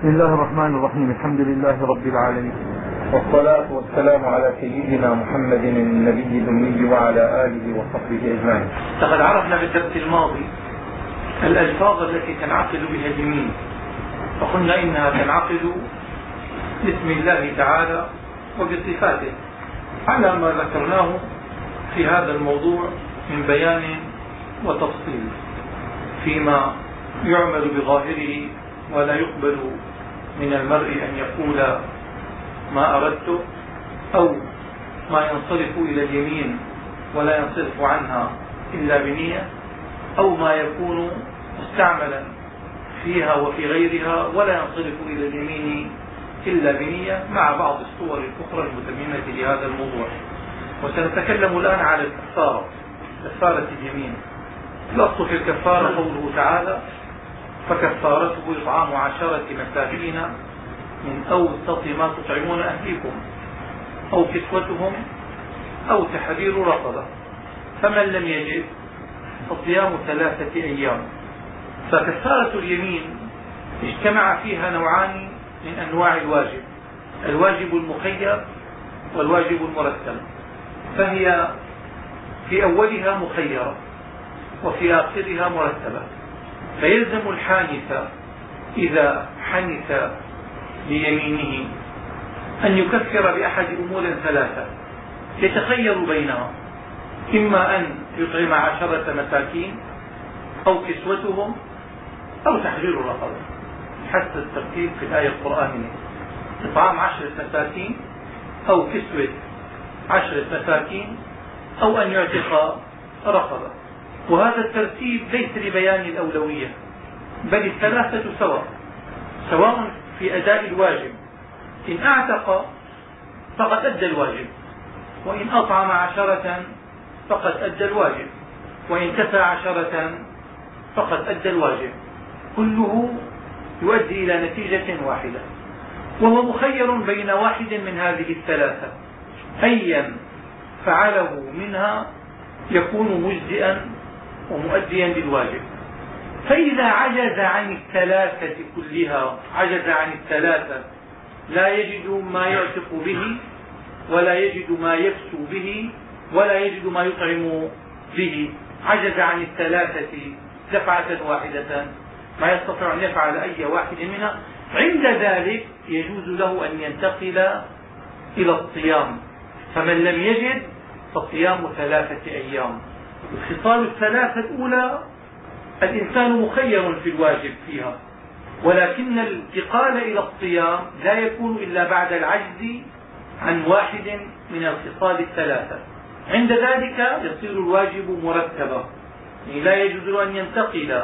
بسم الله الرحمن الرحيم الحمد لله رب العالمين والصلاة والسلام على سيدنا محمد النبي الأمي وعلى آله وصحبه أجمعين لقد عرفنا في الدرس الماضي الألفاظ التي تنعقد بها اليمين. فقلنا إنها تنعقد باسم الله تعالى وبصفاته. على ما ذكرناه في هذا الموضوع من بيان وتفصيل فيما يعمل بظاهره ولا يقبل من المرء أن يقول ما أردت أو ما ينصرف إلى اليمين ولا ينصرف عنها إلا بنية أو ما يكون مستعملا فيها وفي غيرها ولا ينصرف إلى اليمين إلا بنية مع بعض الصور الأخرى المتممة لهذا الموضوع. وسنتكلم الآن على الكفارة كفارة اليمين. الأصل في الكفارة قوله تعالى فكفارته إطعام عشرة مساكين من أوسط ما تطعمون أهليكم أو كسوتهم أو تحرير رقبة. فمن لم يجد فصيام ثلاثة أيام. فكفارة اليمين اجتمع فيها نوعان من أنواع الواجب الواجب المخير والواجب المرتب. فهي في أولها مخيرة وفي آخرها مرتبة. فيلزم الحانث إذا حنث ليمينه أن يكفر بأحد أمور ثلاثة. يتخير بينها إما أن يطعم عشرة مساكين أو كسوتهم أو تحرير رقبة حتى الترتيب في الآية القرآنية إطعام عشرة مساكين أو كسوة عشرة مساكين أو أن يعتق رقبة. وهذا الترتيب ليس لبيان الأولوية بل الثلاثة سواء سواء في أداء الواجب. إن أعتق فقد أدى الواجب وإن أطعم عشرة فقد أدى الواجب وإن كفى عشرة فقد أدى الواجب. كله يؤدي إلى نتيجة واحدة وهو مخير بين واحد من هذه الثلاثة. أيا فعله منها يكون مجزئا ومؤديا للواجب. فإذا عجز عن الثلاثة كلها عجز عن الثلاثة لا يجد ما يعتق به ولا يجد ما يكسو به ولا يجد ما يطعم به. عجز عن الثلاثة دفعة واحدة. ما يستطيع أن يفعل أي واحد منها. عند ذلك يجوز له أن ينتقل إلى الصيام. فمن لم يجد فصيام ثلاثة أيام. الخصال الثلاثة الأولى الإنسان مخير في الواجب فيها ولكن الانتقال إلى الصيام لا يكون إلا بعد العجز عن واحد من الخصال الثلاثة. عند ذلك يصير الواجب مرتبا يعني لا يجوز أن ينتقل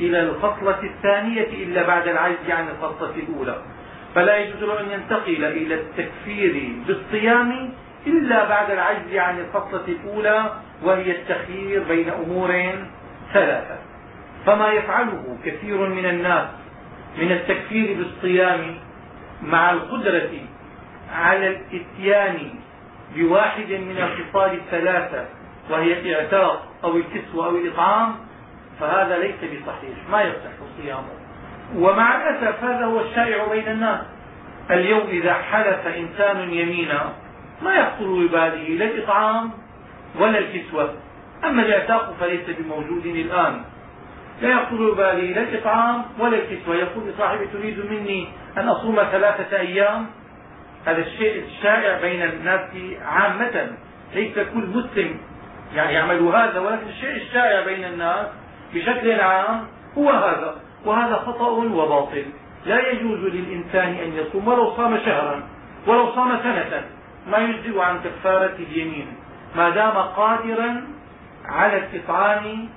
إلى الخصلة الثانية إلا بعد العجز عن الخصلة الأولى. فلا يجوز أن ينتقل إلى التكفير بالصيام إلا بعد العجز عن الخصلة الأولى وهي التخيير بين أمور ثلاثة. فما يفعله كثير من الناس من التكفير بالصيام مع القدرة على الإتيان بواحد من الخصال الثلاثة وهي الاعتاق أو الكسوة أو الإطعام فهذا ليس بصحيح. ما يصح صيامه. ومع الأسف هذا هو الشائع بين الناس. اليوم إذا حلف إنسان يمينا ما يخطر بباله لا الإطعام ولا الكسوة. أما الاعتاق فليس بموجود الآن. لا يخطر ببالي لا الإطعام ولا الكسوة. يقول لصاحبي تريد مني أن أصوم ثلاثة أيام؟ هذا الشيء الشائع بين الناس عامة. ليس كل مسلم يعني يعمل هذا ولكن الشيء الشائع بين الناس بشكل عام هو هذا. وهذا خطأ وباطل. لا يجوز للإنسان أن يصوم ولو صام شهرا ولو صام سنة. ما يجزئ عن كفارة اليمين ما دام قادرا على الإطعام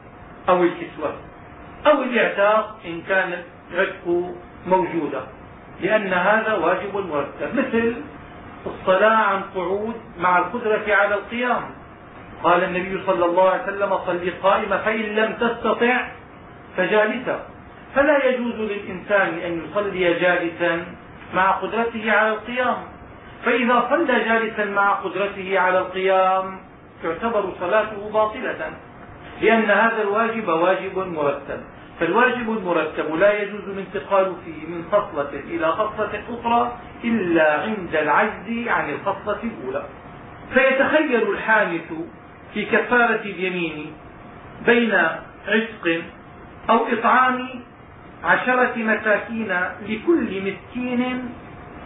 أو الكسوة أو الإعتاق إن كان العتق موجودا لأن هذا واجب مرتب مثل الصلاة عن قعود مع القدرة على القيام. قال النبي صلى الله عليه وسلم صل قائمة فإن لم تستطع فجالسا. فلا يجوز للإنسان أن يصلي جالسا مع قدرته على القيام. فإذا صلى جالسا مع قدرته على القيام تعتبر صلاته باطلة لأن هذا الواجب واجب مرتب. فالواجب المرتب لا يجوز الانتقال فيه من خصلة إلى خصلة أخرى إلا عند العجز عن الخصلة الأولى. فيتخير الحانث في كفارة اليمين بين عتق أو إطعام عشرة مساكين لكل مسكين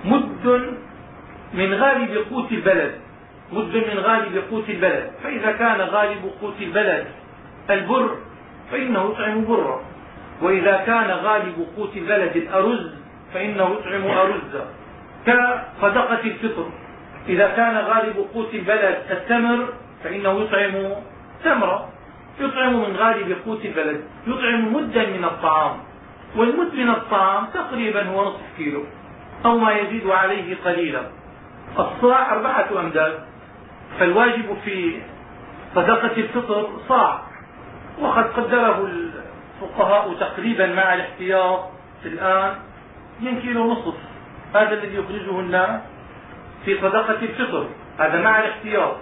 مد من غالب قوت البلد. مد من غالب قوت البلد. فإذا كان غالب قوت البلد البر فإنه يطعم برا. وإذا كان غالب قوت البلد الأرز فإنه يطعم أرزا كصدقة الفطر. إذا كان غالب قوت البلد التمر فإنه يطعم تمرة. يطعم من غالب قوت البلد. يطعم مدا من الطعام. والمد من الطعام تقريبا هو نصف كيلو أو ما يزيد عليه قليلا. الصاع أربعة أمداد فالواجب في صدقة الفطر صاع وقد قدره الفقهاء تقريبا مع الاحتياط في الآن من كيلو نصف هذا الذي يخرجه الناس في صدقة الفطر هذا مع الاحتياط.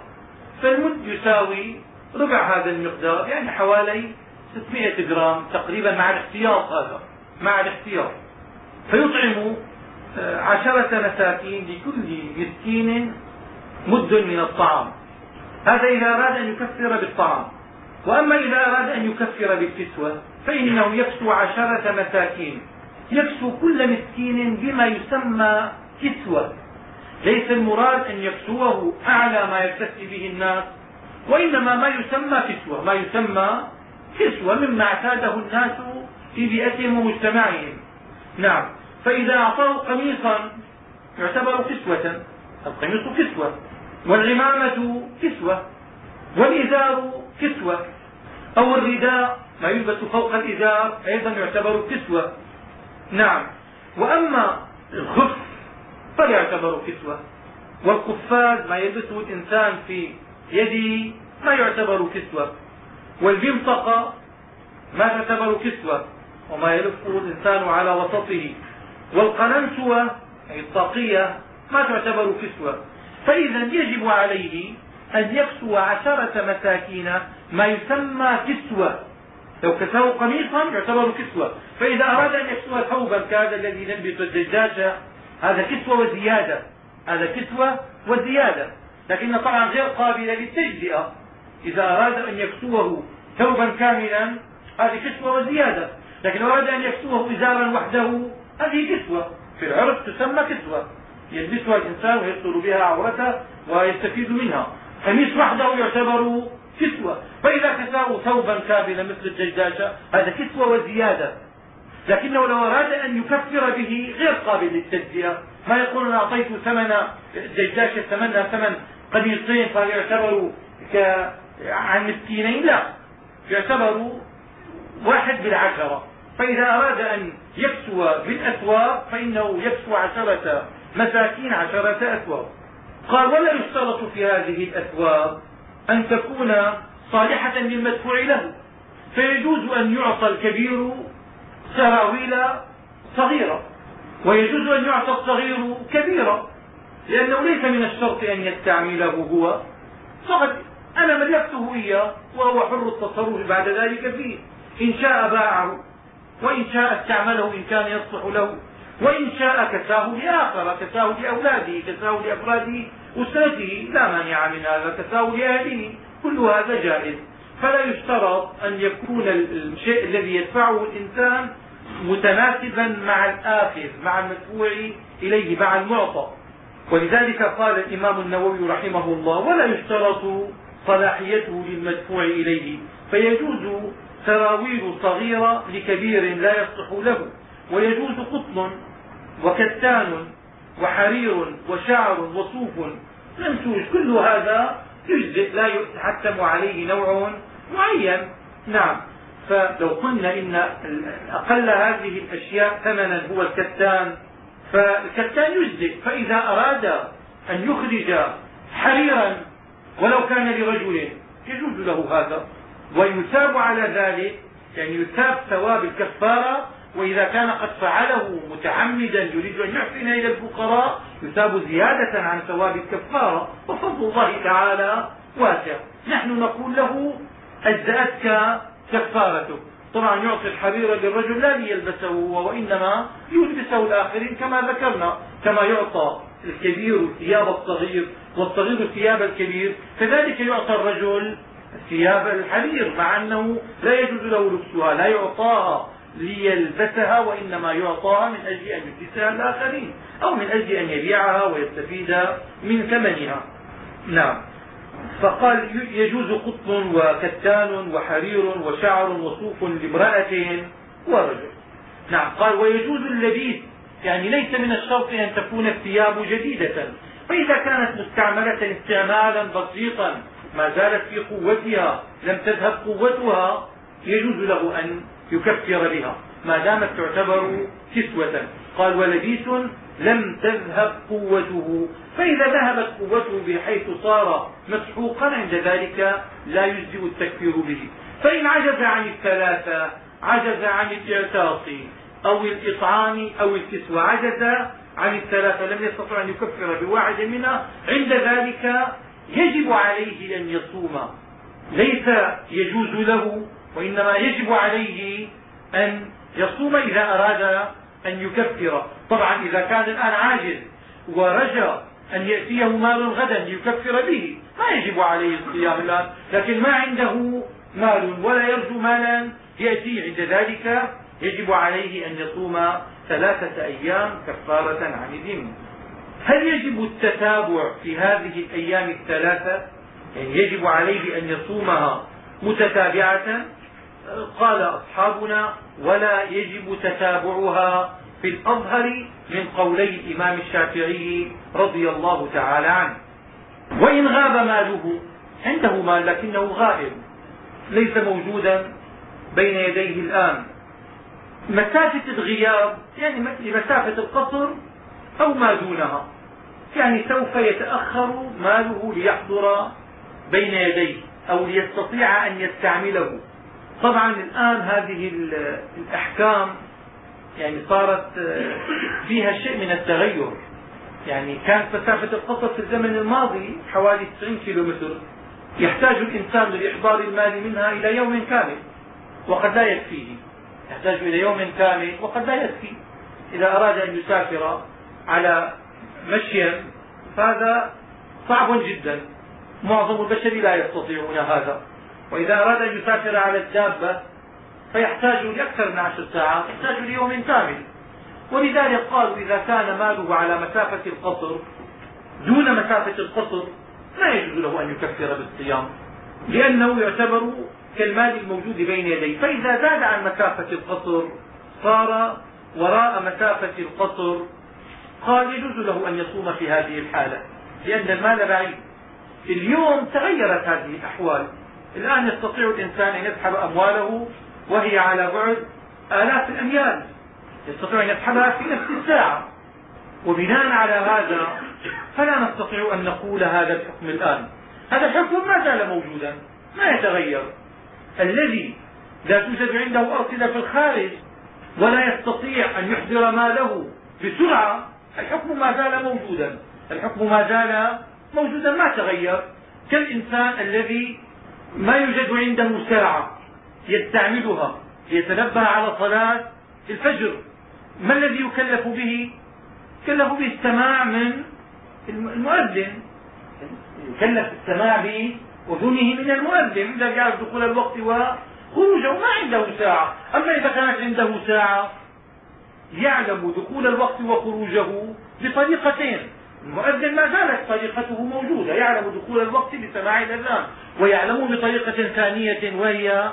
فالمد يساوي ربع هذا المقدار يعني حوالي 600 جرام تقريبا مع الاحتياط هذا مع الاحتياط. فيطعم عشرة مساكين لكل مسكين مد من الطعام. هذا إذا أراد أن يكفر بالطعام. وأما إذا أراد أن يكفر بالكسوة فإنه يكسو عشرة مساكين. يكسو كل مسكين بما يسمى كسوة. ليس المراد أن يكسوه أعلى ما يكتسي به الناس وإنما ما يسمى كسوة. ما يسمى كسوة مما اعتاده الناس في بيئتهم ومجتمعهم. نعم. فإذا أعطاه قميصا يعتبر كسوة. القميص كسوة. والعمامة كسوة. والإزار كسوة. أو الرداء ما يلبس فوق الإزار أيضا يعتبر كسوة. نعم. وأما الخف فلا يعتبر كسوة. والقفاز ما يلبسه الإنسان في يده ما يعتبر كسوة. والبمطقة ما تعتبر كسوة. وما يلفه الإنسان على وسطه. والقننسوة أي الطاقية ما تعتبر كسوة. فإذا يجب عليه أن يكسو عشرة مساكين ما يسمى كسوة. لو كساه قميصا يعتبر كسوة. فإذا أراد أن يكسو ثوبا كهذا الذي يلبس الدجاجة هذا كسوة وزيادة. هذا كسوة وزيادة. لكن طبعا غير قابلة للتجزئة. إذا أراد أن يكسوه ثوبا كاملا هذه كسوة وزيادة. لكن لو أراد أن يكسوه إزارا وحده هذه كسوة في العرف تسمى كسوة يلبسها الإنسان ويستر بها عورته ويستفيد منها. قميص وحده يعتبر كسوة فإذا كساه ثوبا كاملا مثل الدجاجة هذا كسوة وزيادة. لكنه لو أراد أن يكفر به غير قابل للتجزئة. ما يقول أنا أعطيت ثمن الدجاجة ثمنها ثمن قميصين فهل يعتبر عن مسكينين؟ لا. يعتبر واحد بالعشرة. فإذا أراد أن يكسو بالأثواب فإنه يكسو عشرة مساكين عشرة أثواب قال ولا يشترط في هذه الأثواب أن تكون صالحة للمدفوع له. فيجوز أن يعطى الكبير سراويل صغيرة ويجوز أن يعطى الصغير كبيرة لأنه ليس من الشرط أن يستعمله هو. فقد أنا ملكته إياه وهو حر التصرف بعد ذلك فيه. إن شاء باعه. وإن شاء استعمله إن كان يصلح له. وإن شاء كساه لآخر كساه لأولاده كساه لأفراد أسرته لا مانع من هذا كساه لأهله كل هذا جائز. فلا يشترط أن يكون الشيء الذي يدفعه الإنسان متناسبا مع الآخذ مع المدفوع إليه مع المعطى. ولذلك قال الإمام النووي رحمه الله ولا يشترط صلاحيته للمدفوع إليه. فيجوز سراويل صغيرة لكبير لا يصلح له ويجوز قطن وكتان وحرير وشعر وصوف. منسوج كل هذا يجزئ لا يتحتم عليه نوع معين. نعم. فلو قلنا إن أقل هذه الأشياء ثمنا هو الكتان فالكتان يجزئ. فإذا أراد أن يخرج حريرا ولو كان لرجل يجوز له هذا. ويثاب على ذلك يعني يثاب ثواب الكفارة وإذا كان قد فعله متعمدا يريد أن يحسن إلى الفقراء يثاب زيادة عن ثواب الكفارة وفضل الله تعالى واسع. نحن نقول له أجزأتك كفارته طبعا يعطي الحرير للرجل لا ليلبسه هو وإنما يلبسه الآخرين كما ذكرنا. كما يعطى الكبير ثياب الصغير والصغير ثياب الكبير كذلك يعطى الرجل ثياب الحرير مع أنه لا يجوز له لبسها لا يعطاها ليلبسها وإنما يعطاها من أجل أن يلبسها الآخرين أو من أجل أن يبيعها ويستفيد من ثمنها. نعم. فقال يجوز قطن وكتان وحرير وشعر وصوف لامرأة ورجل. نعم. قال ويجوز اللبيس يعني ليس من الشرط أن تكون الثياب جديدة فإذا كانت مستعملة استعمالا بسيطا ما زالت في قوتها لم تذهب قوتها يجوز له أن يكفر بها. ما دامت تعتبر كسوة. قال ولبيس لم تذهب قوته. فإذا ذهبت قوته بحيث صار مسحوقا عند ذلك لا يجزئ التكفير به. فإن عجز عن الثلاثة عجز عن الاعتاص أو الإطعام أو الكسوة عجز عن الثلاثة لم يستطع أن يكفر بواحد منها. عند ذلك يجب عليه أن يصوم. ليس يجوز له وإنما يجب عليه أن يصوم إذا أراد أن يكفر. طبعا إذا كان الآن عاجز ورجى أن يأتيه مال غدا ليكفر به ما يجب عليه الصيام الآن. لكن ما عنده مال ولا يرجو مالا يأتيه عند ذلك. يجب عليه أن يصوم ثلاثة أيام كفارة عن الذمة. هل يجب التتابع في هذه الأيام الثلاثة؟ يعني يجب عليه أن يصومها متتابعة؟ قال أصحابنا ولا يجب تتابعها في الأظهر من قولي الإمام الشافعي رضي الله تعالى عنه. وإن غاب ماله عنده مال لكنه غائب ليس موجودا بين يديه الآن. مسافة الغياب يعني لمسافة القصر أو ما دونها. يعني سوف يتأخر ماله ليحضر بين يديه أو ليستطيع أن يستعمله. طبعا الآن هذه الأحكام يعني صارت فيها شيء من التغير. يعني كانت مسافة القصر في الزمن الماضي حوالي 90 كيلو متر يحتاج الإنسان لإحضار المال منها إلى يوم كامل وقد لا يكفيه. يحتاج إلى يوم كامل وقد لا يكفي. إذا أراد أن يسافر على مشي. فهذا صعب جدا. معظم البشر لا يستطيعون هذا. وإذا أراد أن يسافر على الدابة فيحتاج لأكثر من عشر ساعات يحتاج ليوم كامل. ولذلك قالوا إذا كان ماله على مسافة القصر دون مسافة القصر لا يجوز له أن يكفر بالصيام. لأنه يعتبر كالمال الموجود بين يديه. فإذا زاد عن مسافة القصر صار وراء مسافة القصر قال يجوز له أن يصوم في هذه الحالة لأن المال بعيد. اليوم تغيرت هذه الأحوال. الآن يستطيع الإنسان أن يسحب أمواله وهي على بعد آلاف الأميال. يستطيع أن يسحبها في نفس الساعة. وبناء على هذا فلا نستطيع أن نقول هذا الحكم الآن. هذا الحكم ما زال موجودا ما يتغير. الذي لا توجد عنده أرصدة في الخارج ولا يستطيع أن يحضر ماله بسرعة الحكم ما زال موجودا. الحكم ما زال موجودا ما تغير. كالإنسان الذي ما يوجد عنده ساعة يستعملها ليتنبه على صلاة الفجر. ما الذي يكلف به؟ يكلف به السماع من المؤذن. يكلف السماع بأذنه من المؤذن. إذا يعرف دخول الوقت وخروجه ما عنده ساعة. أما إذا كانت عنده ساعة يعلم دخول الوقت وخروجه بطريقتين المؤذن ما زالت طريقته موجودة يعلم دخول الوقت بسماع الأذان ويعلم بطريقة ثانية وهي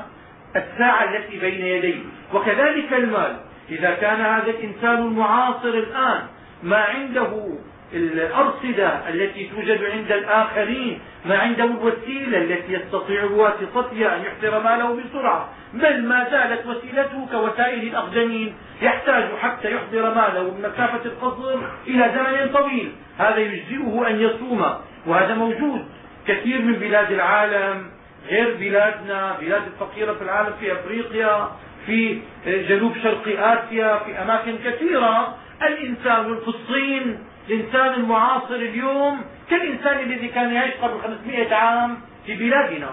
الساعة التي بين يديه. وكذلك المال. إذا كان هذا الإنسان المعاصر الآن ما عنده الأرصدة التي توجد عند الآخرين ما عنده الوسيلة التي يستطيع بواسطتها أن يحضر ماله بسرعة. بل ما زالت وسيلته كوسائل الأقدمين يحتاج حتى يحضر ماله من مسافة القصر إلى زمن طويل. هذا يجزئه أن يصوم وهذا موجود كثير من بلاد العالم غير بلادنا بلاد الفقيرة في العالم في أفريقيا في جنوب شرق آسيا في أماكن كثيرة. الإنسان في الصين الإنسان المعاصر اليوم كالإنسان الذي كان يعيش قبل 500 عام في بلادنا؟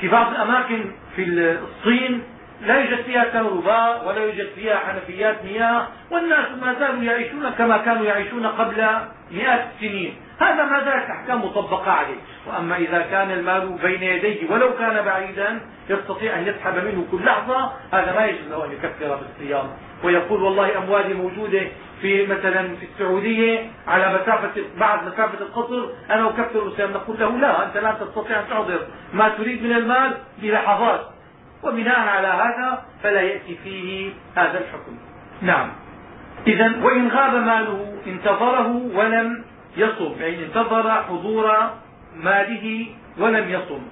في بعض الأماكن في الصين لا يوجد فيها كهرباء ولا يوجد فيها حنفيات مياه والناس ما زالوا يعيشون كما كانوا يعيشون قبل مئات السنين. هذا ما زالت احكام مطبقة عليه. وأما إذا كان المال بين يديه ولو كان بعيدا يستطيع أن يسحب منه كل لحظة هذا ما يجوز له أن يكفر بالصيام. ويقول والله أموالي موجودة في مثلا في السعودية على مسافة بعد مسافة القصر أنا أكفر الصيام نقول له لا أنت لا تستطيع أن تحضر ما تريد من المال؟ بلحظات وبناء على هذا فلا يأتي فيه هذا الحكم. نعم. اذا وإن غاب ماله انتظره ولم يصم يعني انتظر حضور ماله ولم يصم.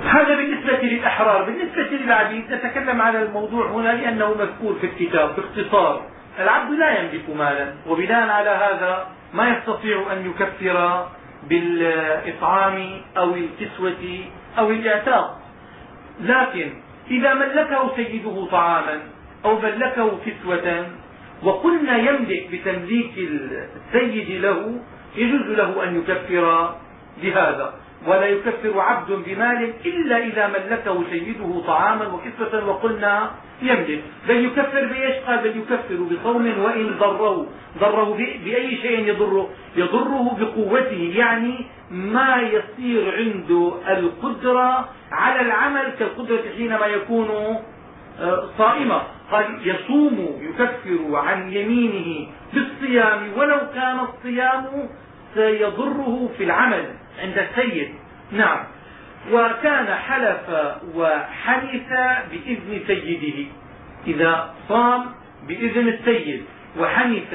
هذا بالنسبة للأحرار. بالنسبة للعبيد نتكلم على الموضوع هنا لأنه مذكور في الكتاب باختصار العبد لا يملك مالا وبناء على هذا ما يستطيع أن يكفر بالإطعام أو الكسوة أو الإعتاق. لكن إذا ملكه سيده طعاما أو ملكه كسوة وقلنا يملك بتمليك السيد له يجوز له أن يكفر بهذا. ولا يكفر عبد بمال إلا إذا ملكه سيده طعاما وكسوة وقلنا يملك. بل يكفر بإيش؟ قال بل يكفر بصوم وإن ضره ضره بأي شيء يضره؟ يضره بقوته يعني ما يصير عنده القدرة على العمل كالقدرة حينما يكون آه، صائما. قال يصوم يكفر عن يمينه بالصيام ولو كان الصيام سيضره في العمل. عند السيد. نعم. وكان حلف وحلف بإذن سيده. إذا صام بإذن السيد. وحنث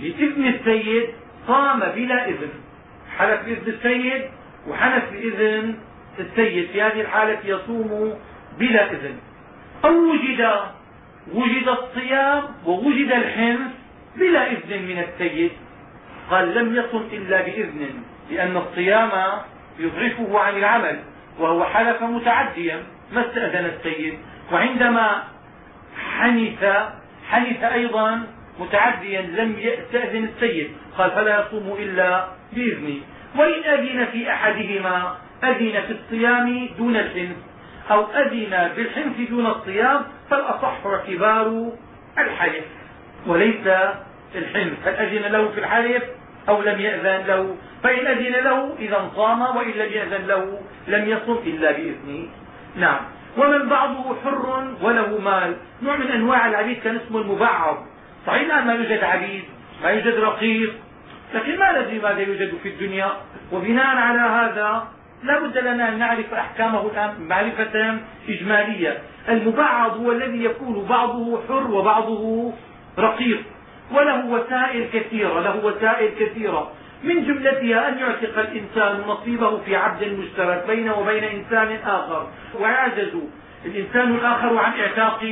بإذن السيد صام بلا إذن. حلف بإذن السيد وحنث بإذن السيد. في هذه الحالة يصوم بلا إذن. أو وجد وجد الصيام ووجد الحنث بلا إذن من السيد. قال لم يصم إلا بإذن. لأن الصيام يضعفه عن العمل وهو حلف متعديا ما استأذن السيد. وعندما حنث حنث أيضا متعديا لم يستأذن السيد قال فلا يصوم إلا بإذنه. وإن أذن في أحدهما أذن في الصيام دون الحنث أو أذن بالحنث دون الصيام فالأصح اعتبار الحلف وليس الحنث. هل أذن له في الحلف؟ أو لم يأذن له فإن أذن له إذا صام وإن لم يأذن له لم يصم إلا بإذنه. نعم. ومن بعضه حر وله مال؟ نوع من أنواع العبيد كان اسمه المبعض. صحيح الآن ما يوجد عبيد ما يوجد رقيق لكن ما ندري ماذا يوجد في الدنيا. وبناء على هذا لا بد لنا أن نعرف أحكامه الآن معرفة إجمالية. المبعض هو الذي يكون بعضه حر وبعضه رقيق. وله وسائل كثيرة له وسائل كثيرة. من جملتها أن يعتق الإنسان نصيبه في عبد مشترك بينه وبين إنسان آخر. ويعجز الإنسان الآخر عن إعتاق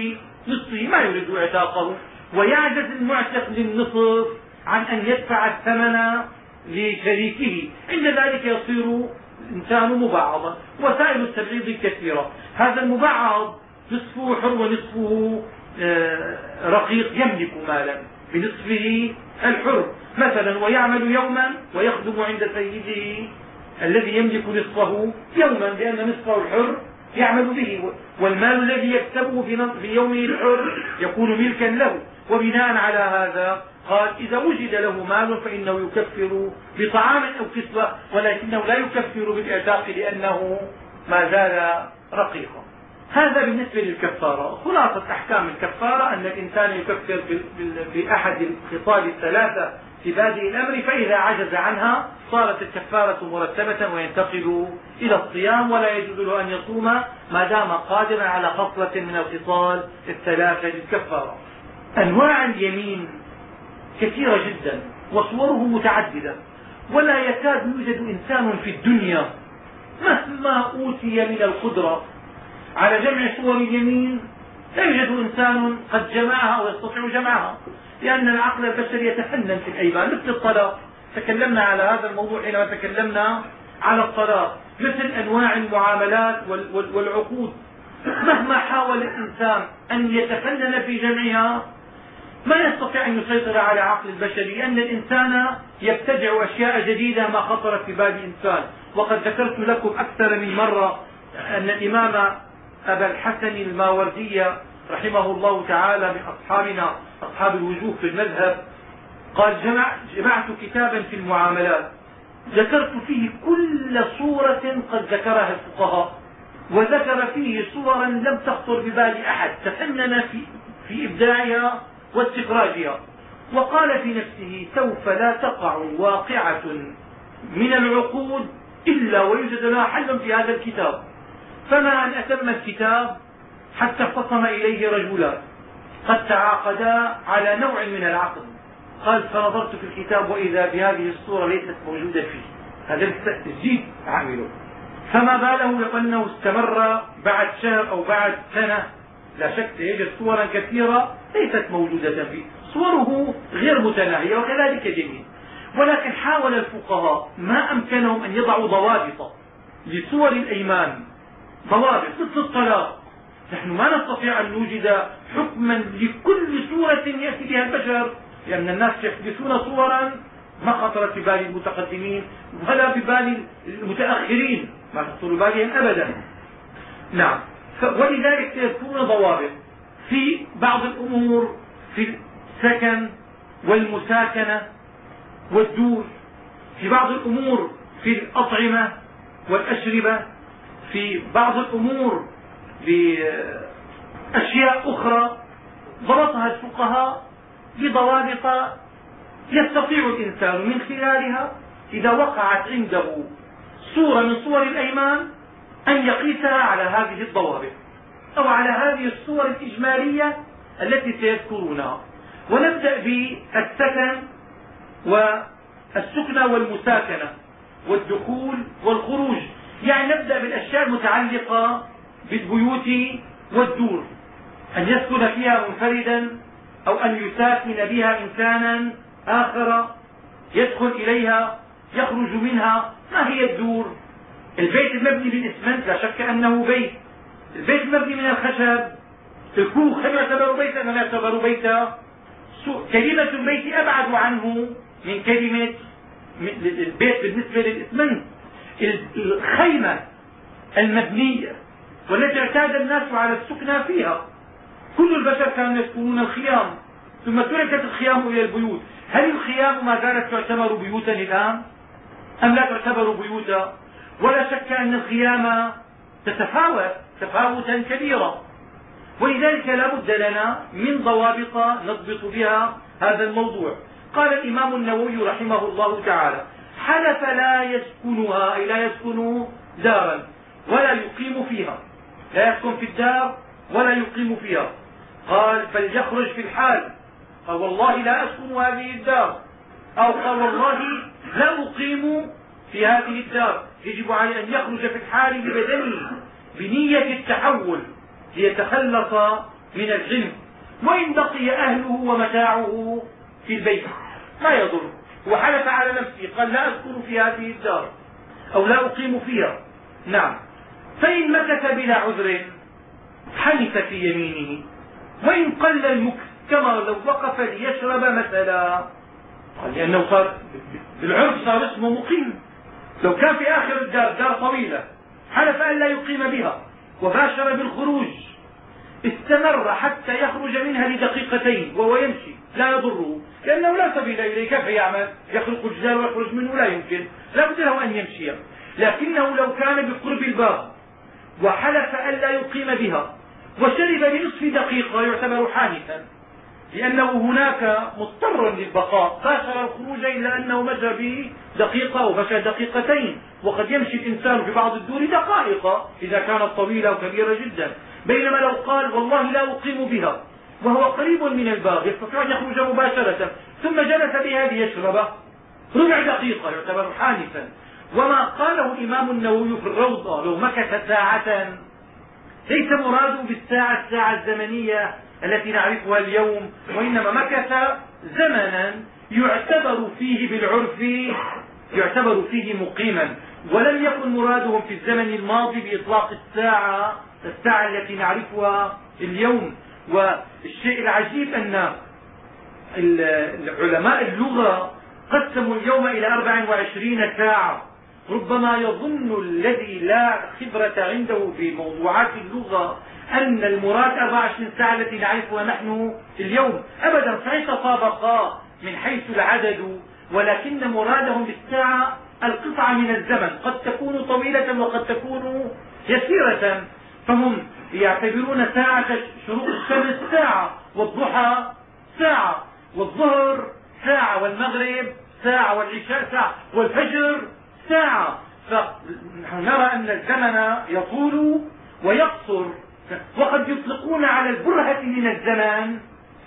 نصفه ما يريد إعتاقه. ويعجز المعتق للنصف عن أن يدفع الثمن لشريكه. عند ذلك يصير الإنسان مبعضا وسائل التبعيض كثيرة. هذا المبعض نصفه حر ونصفه آه، رقيق يملك مالا. بنصفه الحر. مثلا ويعمل يوما ويخدم عند سيده الذي يملك نصفه يوما لأن نصفه الحر يعمل به. والمال الذي يكسبه في يومه الحر يكون ملكا له. وبناء على هذا قال إذا وجد له مال فإنه يكفر بطعام أو كسوة ولكنه لا يكفر بالإعتاق لأنه ما زال رقيقا. هذا بالنسبة للكفارة. خلاصة أحكام الكفارة أن الإنسان يكفر بأحد الخصال الثلاثة في بادئ الأمر فإذا عجز عنها صارت الكفارة مرتبة وينتقل إلى الصيام ولا يجوز له أن يصوم ما دام قادرا على خصلة من الخصال الثلاثة للكفارة. أنواع اليمين كثيرة جدا وصوره متعددة ولا يكاد يوجد إنسان في الدنيا مهما أوتي من القدرة على جمع صور اليمين لا يوجد إنسان قد جمعها أو يستطيع جمعها. لأن العقل البشري يتفنن في الأيمان مثل الطلاق. تكلمنا على هذا الموضوع حينما تكلمنا على الطلاق. مثل أنواع المعاملات والعقود. مهما حاول الإنسان أن يتفنن في جمعها ما يستطيع أن يسيطر على عقل البشري. لأن الإنسان يبتدع أشياء جديدة ما خطرت في بال الإنسان. وقد ذكرت لكم أكثر من مرة أن الإمام أبا الحسن الماوردي رحمه الله تعالى من أصحابنا أصحاب الوجوه في المذهب قال جمع جمعت كتابا في المعاملات ذكرت فيه كل صورة قد ذكرها الفقهاء وذكر فيه صورا لم تخطر ببال أحد تفنن في, في إبداعها واستخراجها وقال في نفسه سوف لا تقع واقعة من العقود إلا ويوجد لها حل في هذا الكتاب. فما أن أتم الكتاب حتى اختصم إليه رجلان قد تعاقدا على نوع من العقد قال فنظرت في الكتاب وإذا بهذه الصورة ليست موجودة فيه. هذا التسجيل عامله. فما باله لو أنه استمر بعد شهر أو بعد سنة؟ لا شك سيجد صورا كثيرة ليست موجودة فيه. صوره غير متناهية وكذلك جميل. ولكن حاول الفقهاء ما أمكنهم أن يضعوا ضوابط لصور الأيمان. ضوابط مثل الطلاق. نحن ما نستطيع أن نوجد حكما لكل صورة يأتي بها البشر لأن الناس يحدثون صورا ما خطرت ببال المتقدمين ولا ببال المتأخرين ما تخطر ببالهم أبدا. نعم. ولذلك سيكون ضوابط في بعض الأمور في السكن والمساكنة والدور في بعض الأمور في الأطعمة والأشربة. في بعض الأمور بأشياء أخرى ضبطها الفقهاء بضوابط يستطيع الإنسان من خلالها إذا وقعت عنده صورة من صور الأيمان أن يقيسها على هذه الضوابط أو على هذه الصور الإجمالية التي سيذكرونها. ونبدأ بالسكن والسكنى والمساكنة والدخول والخروج. يعني نبدأ بالأشياء المتعلقة بالبيوت والدور. أن يسكن فيها منفردا أو أن يساكن بها إنسانا آخر يدخل إليها يخرج منها. ما هي الدور؟ البيت المبني بالإسمنت لا شك أنه بيت. البيت المبني من الخشب. الكوخ هل يعتبر بيتا ام لا يعتبر بيتا. كلمة البيت أبعد عنه من كلمة البيت بالنسبة للإسمنت. الخيمة المبنية والتي اعتاد الناس على السكنى فيها. كل البشر كانوا يسكنون الخيام ثم تركت الخيام إلى البيوت. هل الخيام ما زالت تعتبر بيوتا الآن؟ أم لا تعتبر بيوتا؟ ولا شك أن الخيام تتفاوت تفاوتا كبيرا ولذلك لا بد لنا من ضوابط نضبط بها هذا الموضوع. قال الإمام النووي رحمه الله تعالى حلف لا يسكنها أي لا يسكن دارا ولا يقيم فيها. لا يسكن في الدار ولا يقيم فيها. قال فليخرج في الحال. قال والله لا أسكن هذه الدار. أو قال والله لا أقيم في هذه الدار. يجب عليه أن يخرج في الحال ببدنه بنية التحول ليتخلص من الجن. وإن بقي أهله ومتاعه في البيت ما يضر. هو حلف على نفسه قال لا أسكن في هذه الدار أو لا أقيم فيها. نعم. فإن مكث بلا عذر حنث في يمينه. وإن قل المكث كما لو وقف ليشرب مثلا. لأنه صار بالعرف صار اسمه مقيم. لو كان في آخر الدار دار طويلة حلف أن لا يقيم بها. وباشر بالخروج. استمر حتى يخرج منها لدقيقتين وهو يمشي. لا يضره. لأنه لا سبيل إليه. كيف يعمل؟ يخلق الجدار ويخرج منه. لا يمكن. لا بد له أن يمشي. لكنه لو كان بقرب الباب وحلف أن لا يقيم بها وشرب بنصف دقيقة يعتبر حانثا لأنه هناك مضطر للبقاء. باشر الخروج إلا أنه مشى به دقيقة أو مشى دقيقتين وقد يمشي الإنسان في بعض الدور دقائق إذا كانت طويلة أو كبيرة جدا. بينما لو قال والله لا أقيم بها وهو قريب من الباب يستطيع أن يخرج مباشرة. ثم جلس بها ليشرب ربع دقيقة يعتبر حانثا وما قاله الإمام النووي في الروضة لو مكث ساعة. ليس مراده بالساعة الساعة الزمنية التي نعرفها اليوم وإنما مكث زمنا يعتبر فيه بالعرف يعتبر فيه مقيما. ولم يكن مرادهم في الزمن الماضي بإطلاق الساعة الساعة التي نعرفها اليوم. والشيء العجيب أن علماء اللغة قسموا اليوم إلى 24 ساعة. ربما يظن الذي لا خبرة عنده بموضوعات اللغة أن المراد 24 ساعة التي نعرفها نحن اليوم أبدا. صحيح تطابقا من حيث العدد ولكن مرادهم بالساعة القطعة من الزمن. قد تكون طويلة وقد تكون يسيرة. فهم يعتبرون ساعة شروق الشمس ساعة والضحى ساعة والظهر ساعة والمغرب ساعة والعشاء ساعة والفجر ساعة. فنحن نرى أن الزمن يطول ويقصر. وقد يطلقون على البرهة من الزمان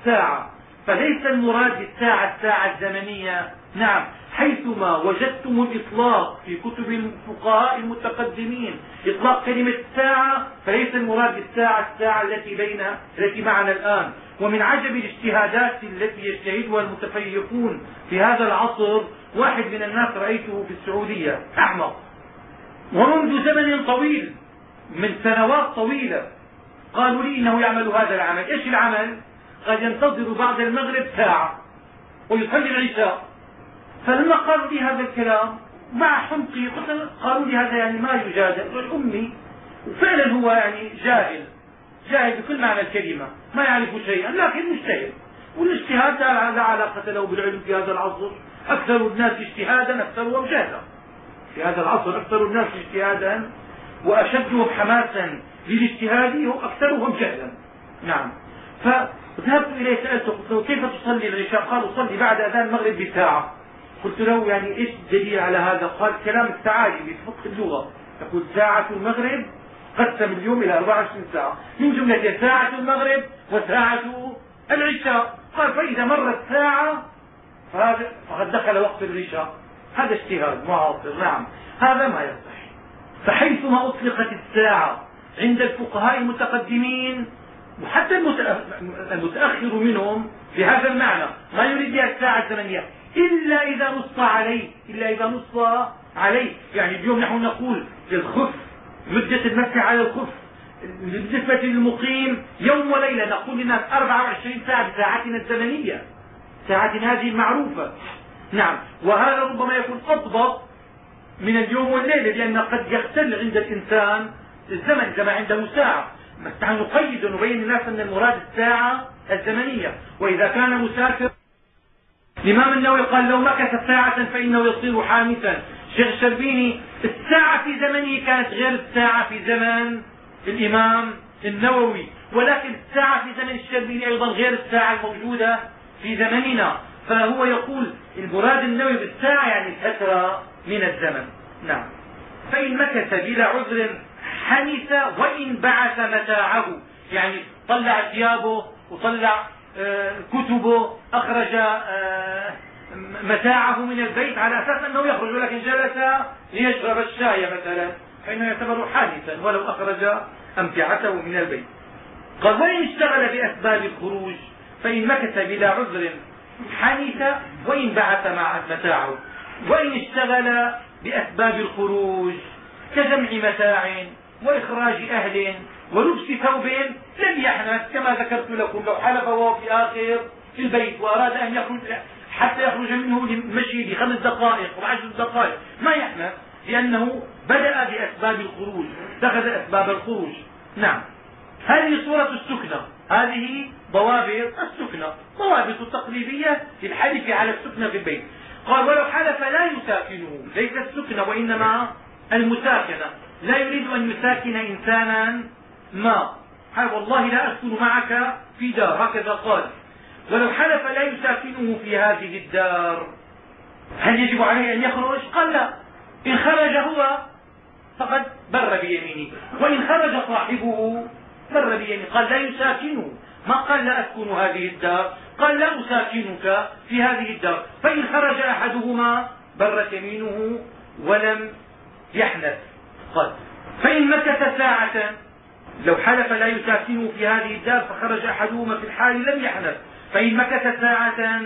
ساعة. فليس المراد بالساعة الساعة الزمنية نعم حيثما وجدتم الإطلاق في كتب الفقهاء المتقدمين. إطلاق كلمة ساعة فليس المراد بالساعة الساعة التي بين التي معنا الآن. ومن عجب الاجتهادات التي يجتهدها المتفيقون في هذا العصر واحد من الناس رأيته في السعودية أحمق. ومنذ زمن طويل من سنوات طويلة قالوا لي إنه يعمل هذا العمل. إيش العمل؟ قد ينتظر بعد المغرب ساعة ويصلي العشاء. فلما قالوا لي هذا الكلام مع حمقي قالوا لي هذا يعني ما يجادل. أمي وفعلا هو يعني جاهل. جاهل بكل معنى الكلمة. ما يعرف شيئا لكن مجتهد. والاجتهاد لا علاقة له بالعلم في هذا العصر. أكثر الناس اجتهادا أكثرهم جهلا في هذا العصر أكثر الناس اجتهادا وأشدهم حماسا للاجتهاد هم أكثرهم جهلا نعم. فذهبت إليه سألته قلت له كيف تصلي العشاء؟ قال صلي بعد أذان المغرب بساعة قلت له يعني إيش الدليل على هذا؟ قال كلام التعالي في فقه اللغة. يقول ساعة المغرب قسم اليوم إلى 24 ساعة. من جملة ساعة المغرب وساعة العشاء. قال فإذا مرت ساعة فهذا فقد دخل وقت العشاء. هذا اجتهاد معاصر نعم. هذا ما يصح. فحيثما أطلقت الساعة عند الفقهاء المتقدمين وحتى المتأخر منهم بهذا المعنى ما يريد بها الساعة الزمنية. إلا إذا نص عليه إلا إذا نص عليه. يعني اليوم نحن نقول للخف مدة المسح على الخف بالنسبة للمقيم يوم وليلة. نقول للناس 24 ساعة بساعتنا الزمنية. ساعتنا هذه المعروفة نعم. وهذا ربما يكون أضبط من اليوم والليلة لأن قد يختل عند الإنسان الزمن كما عنده ساعة نحن نقيد ونبين للناس أن المراد الساعة الزمنية. وإذا كان مسافر الإمام النووي قال لو مكث ساعة فإنه يصير حامسا. الشيخ الشربيني الساعة في زمنه كانت غير الساعة في زمن الإمام النووي. ولكن الساعة في زمن الشربيني أيضا غير الساعة الموجودة في زمننا. فهو يقول المراد النووي بالساعة يعني الفترة من الزمن. نعم. فإن مكث بلا عذر حنث وإن بعث متاعه. يعني طلع ثيابه وطلع كتبه أخرج آه، متاعه من البيت على أساس أنه يخرج ولكن جلس ليشرب الشاي مثلا فإنه يعتبر حادثا ولو أخرج أمتعته من البيت. قال وإن اشتغل بأسباب الخروج فإن مكث بلا عذر حنث وإن بعث مع متاعه. وإن اشتغل بأسباب الخروج كجمع متاع وإخراج أهل ولبس ثوب لم يحنث كما ذكرت لكم لو حلف وهو في آخر في البيت وأراد أن يخرج حتى يخرج منه للمشي بخمس دقائق وعشر دقائق. ما يحنث؟ لأنه بدأ بأسباب الخروج اتخذ أسباب الخروج. نعم. هذه صورة السكنة. هذه ضوابط السكنة. ضوابط تقليدية للحلف على السكنة في البيت. قال ولو حلف لا يساكنه. ليس السكنة وإنما المساكنة. لا يريد أن يساكن إنسانا ما؟ والله لا أسكن معك في دار. هكذا قال. ولو حلف لا يساكنه في هذه الدار. هل يجب عليه أن يخرج؟ قال لا. إن خرج هو فقد بر بيمينه. وإن خرج صاحبه بر بيمينه. قال لا يساكنه. ما قال لا أسكن هذه الدار. قال لا أساكنك في هذه الدار. فإن خرج أحدهما برت يمينه ولم يحنث قال فإن مكث ساعة لو حلف لا يساكنه في هذه الدار فخرج أحدهما في الحال لم يحنث فإن مكث ساعة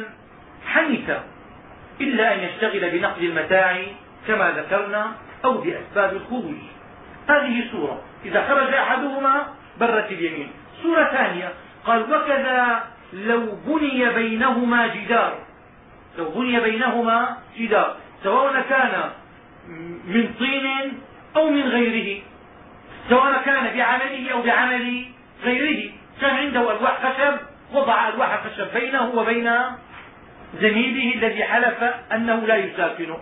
حنث إلا أن يشتغل بنقل المتاع كما ذكرنا أو بأسباب الخروج. هذه صورة. إذا خرج أحدهما برت اليمين. صورة ثانية. قال وكذا لو بني بينهما جدار. لو بني بينهما جدار سواء كان من طين أو من غيره. سواء كان بعمله أو بعمل غيره. كان عنده ألواح خشب وضع ألواح خشب بينه وبين زميله الذي حلف أنه لا يساكنه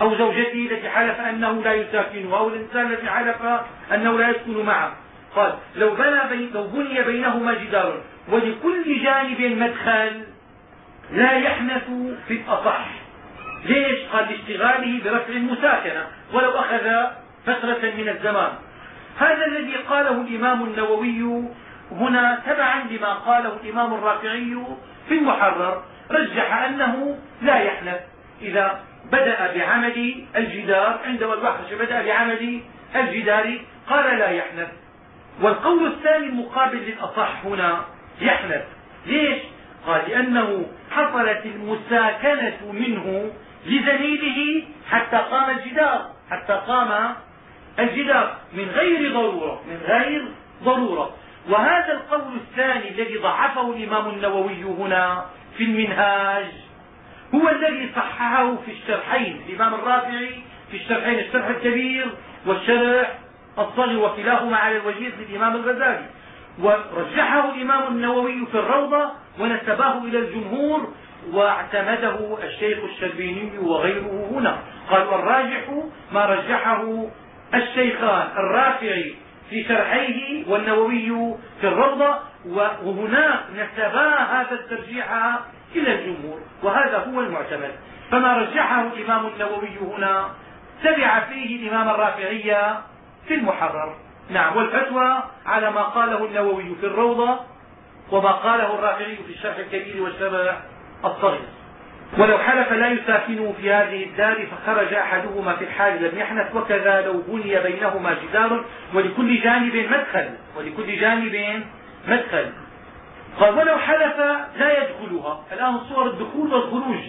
أو زوجته التي حلف أنه لا يساكنها أو الإنسان الذي حلف أنه لا يسكن معه. قال لو بنى بين لو بني بينهما جدار ولكل جانب مدخل لا يحنث في الأصح. ليش؟ قال لاشتغاله برفع المساكنة ولو أخذ فترة من الزمان. هذا الذي قاله الإمام النووي هنا تبعا لما قاله الإمام الرافعي في المحرر رجح أنه لا يحنث إذا بدأ بعمل الجدار عند الوحش بدأ بعمل الجدار قال لا يحنث والقول الثاني المقابل للأصح هنا يحنث ليش؟ قال لأنه حصلت المساكنة منه لزميله حتى قام الجدار حتى قام الجدار من غير ضرورة من غير ضرورة. وهذا القول الثاني الذي ضعفه الإمام النووي هنا في المنهاج هو الذي صححه في الشرحين الإمام الرافعي في الشرحين الشرح الكبير والشرح الصغير وكلاهما على الوجيز للإمام الغزالي. ورجحه الإمام النووي في الروضة ونسبه إلى الجمهور واعتمده الشيخ الشربيني وغيره هنا. قال والراجح ما رجحه الشيخان الرافعي في شرحيه والنووي في الروضة وهناك نسبا هذا الترجيح إلى الجمهور وهذا هو المعتمد. فما رجحه الإمام النووي هنا تبع فيه الإمام الرافعي في المحرر. نعم والفتوى على ما قاله النووي في الروضة وما قاله الرافعي في الشرح الكبير والشرح الصغير. ولو حلف لا يساكنه في هذه الدار فخرج أحدهما في الحال لم يحنث وكذا لو بني بينهما جدار ولكل جانب مدخل ولكل جانب مدخل. قال ولو حلف لا يدخلها. الآن صور الدخول والخروج.